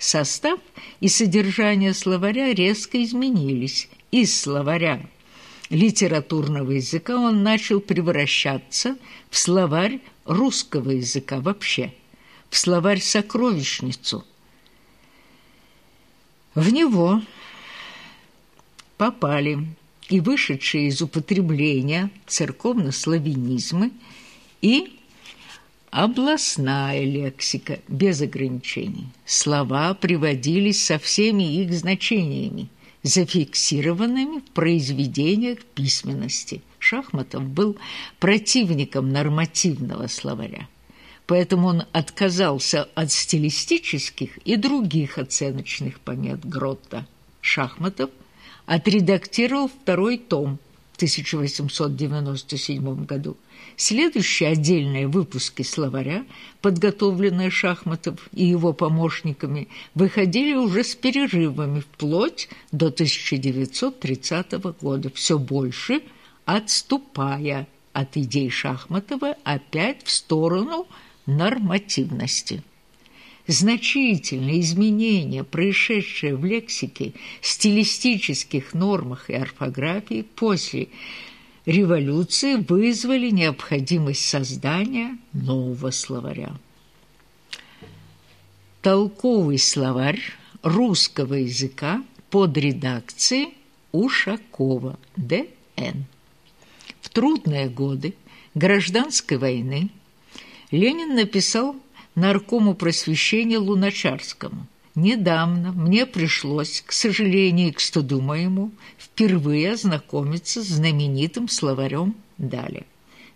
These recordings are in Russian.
Состав и содержание словаря резко изменились. Из словаря литературного языка он начал превращаться в словарь русского языка вообще, в словарь-сокровищницу. В него попали и вышедшие из употребления церковно-славянизмы и областная лексика без ограничений. Слова приводились со всеми их значениями, зафиксированными в произведениях письменности. Шахматов был противником нормативного словаря, поэтому он отказался от стилистических и других оценочных помет Гротта. Шахматов отредактировал второй том 1897 году. Следующие отдельные выпуски словаря, подготовленные Шахматов и его помощниками, выходили уже с перерывами вплоть до 1930 года, все больше отступая от идей Шахматова опять в сторону нормативности значительные изменения, происшедшие в лексике, стилистических нормах и орфографии после революции вызвали необходимость создания нового словаря. Толковый словарь русского языка под редакцией Ушакова Д.Н. В трудные годы гражданской войны Ленин написал наркому просвещения Луначарскому. Недавно мне пришлось, к сожалению к стыду моему, впервые ознакомиться с знаменитым словарем Даля.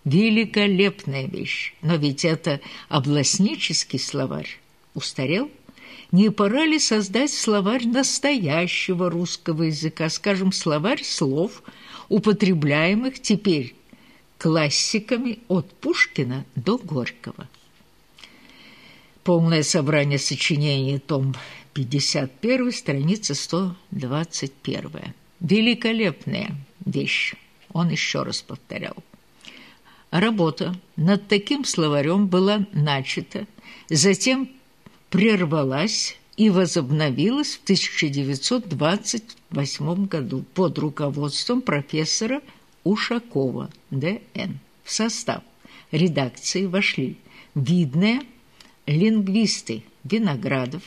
Великолепная вещь, но ведь это областнический словарь. Устарел? Не пора ли создать словарь настоящего русского языка, скажем, словарь слов, употребляемых теперь классиками от Пушкина до Горького? Полное собрание сочинений, том 51, страница 121. Великолепная вещь, он еще раз повторял. Работа над таким словарем была начата, затем прервалась и возобновилась в 1928 году под руководством профессора Ушакова Д.Н. В состав редакции вошли видная лингвисты Виноградов,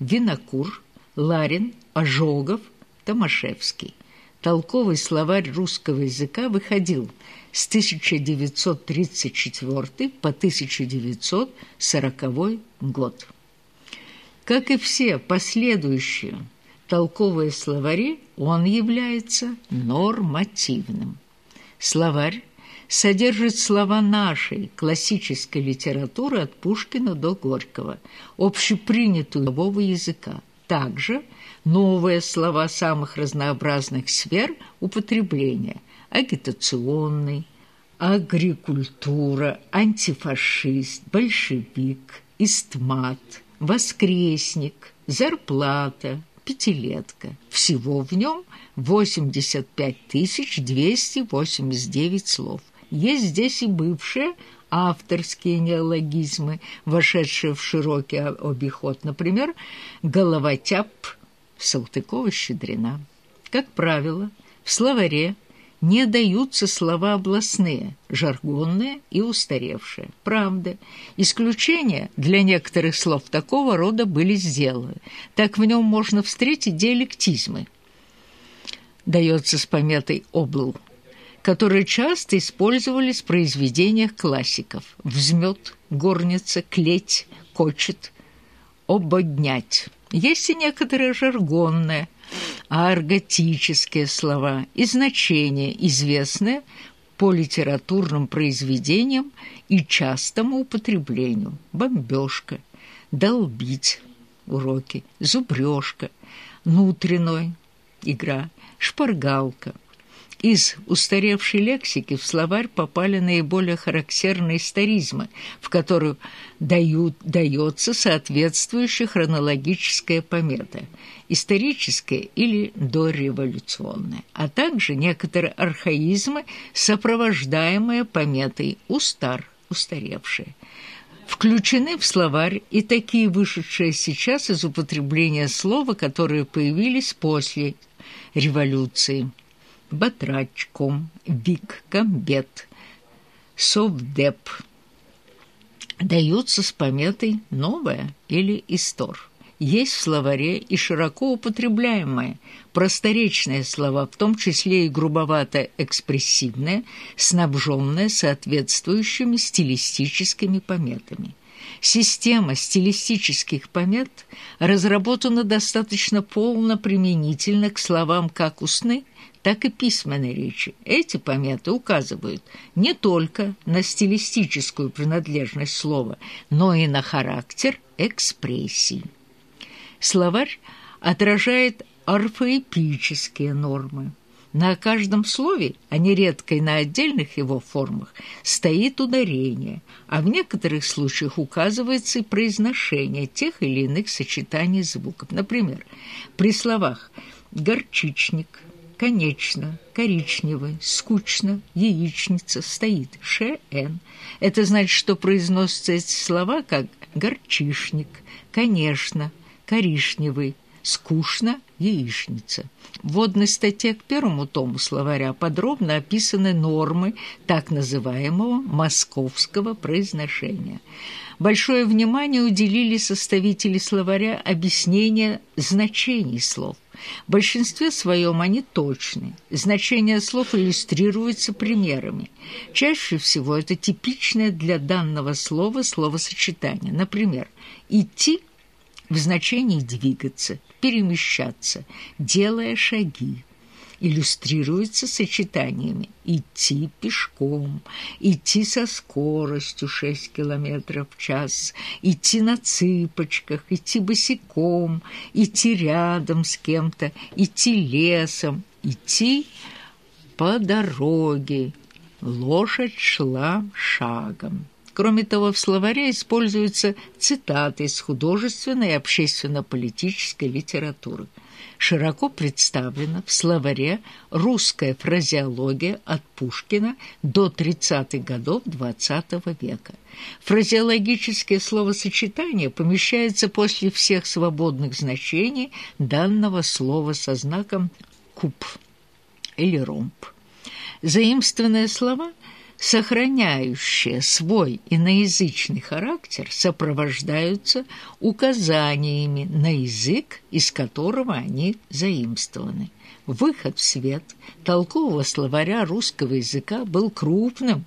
Винокур, Ларин, Ожогов, Томашевский. Толковый словарь русского языка выходил с 1934 по 1940 год. Как и все последующие толковые словари, он является нормативным. Словарь содержит слова нашей классической литературы от Пушкина до Горького, общепринятую нового языка. Также новые слова самых разнообразных сфер употребления – агитационный, агрикультура, антифашист, большевик, истмат, воскресник, зарплата, пятилетка. Всего в нем 85 289 слов. Есть здесь и бывшие авторские неологизмы, вошедшие в широкий обиход, например, головотяп Салтыкова-Щедрина. Как правило, в словаре не даются слова областные, жаргонные и устаревшие. Правда, исключения для некоторых слов такого рода были сделаны. Так в нем можно встретить диалектизмы. Дается с пометой «обл» которые часто использовались в произведениях классиков. Взмет, горница, клеть, кочет, ободнять. Есть и некоторые жаргонные, арготические слова и значения, известные по литературным произведениям и частому употреблению. Бомбёжка, долбить, уроки, зубрёжка, внутренной, игра, шпаргалка – из устаревшей лексики в словарь попали наиболее характерные историзмы, в которых дают, дается соответствующая хронологическая помета – историческая или дореволюционная, а также некоторые архаизмы, сопровождаемые пометой «устар», «устаревшие». Включены в словарь и такие вышедшие сейчас из употребления слова, которые появились после революции. Батрачком, Вик, Комбет, Совдеп. Даются с пометой «новое» или «истор» есть в словаре и широко употребляемые просторечные слова, в том числе и грубовато-экспрессивные, снабженные соответствующими стилистическими пометами. Система стилистических помет разработана достаточно полно применительно к словам как устной, так и письменной речи. Эти пометы указывают не только на стилистическую принадлежность слова, но и на характер экспрессии. Словарь отражает орфоэпические нормы. На каждом слове, а нередко и на отдельных его формах, стоит ударение, а в некоторых случаях указывается и произношение тех или иных сочетаний звуков. Например, при словах «горчичник», «конечно», «коричневый», «скучно», «яичница» стоит «ш-н». Это значит, что произносятся эти слова как «горчишник», «конечно», коричневый, скучно, яичница. В вводной статье к первому тому словаря подробно описаны нормы так называемого московского произношения. Большое внимание уделили составители словаря объяснения значений слов. В большинстве своем они точны. Значения слов иллюстрируются примерами. Чаще всего это типичное для данного слова словосочетание. Например, «идти» в значении «двигаться», «перемещаться», «делая шаги» иллюстрируется сочетаниями «идти пешком», «идти со скоростью 6 км в час», «идти на цыпочках», «идти босиком», «идти рядом с кем-то», «идти лесом», «идти по дороге», «лошадь шла шагом». Кроме того, в словаре используются цитаты из художественной и общественно-политической литературы. Широко представлена в словаре русская фразеология от Пушкина до 30-х годов XX -го века. Фразеологические словосочетания помещаются после всех свободных значений данного слова со знаком «куб» или «ромб». Заимствованные слова – сохраняющие свой иноязычный характер, сопровождаются указаниями на язык, из которого они заимствованы. Выход в свет толкового словаря русского языка был крупным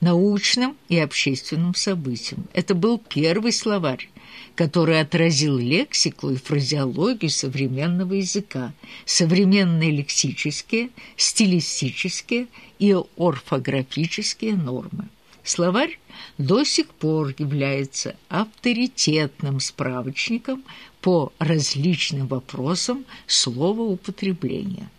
научным и общественным событием. Это был первый словарь, который отразил лексику и фразеологию современного языка, современные лексические, стилистические и орфографические нормы. Словарь до сих пор является авторитетным справочником по различным вопросам словоупотребления.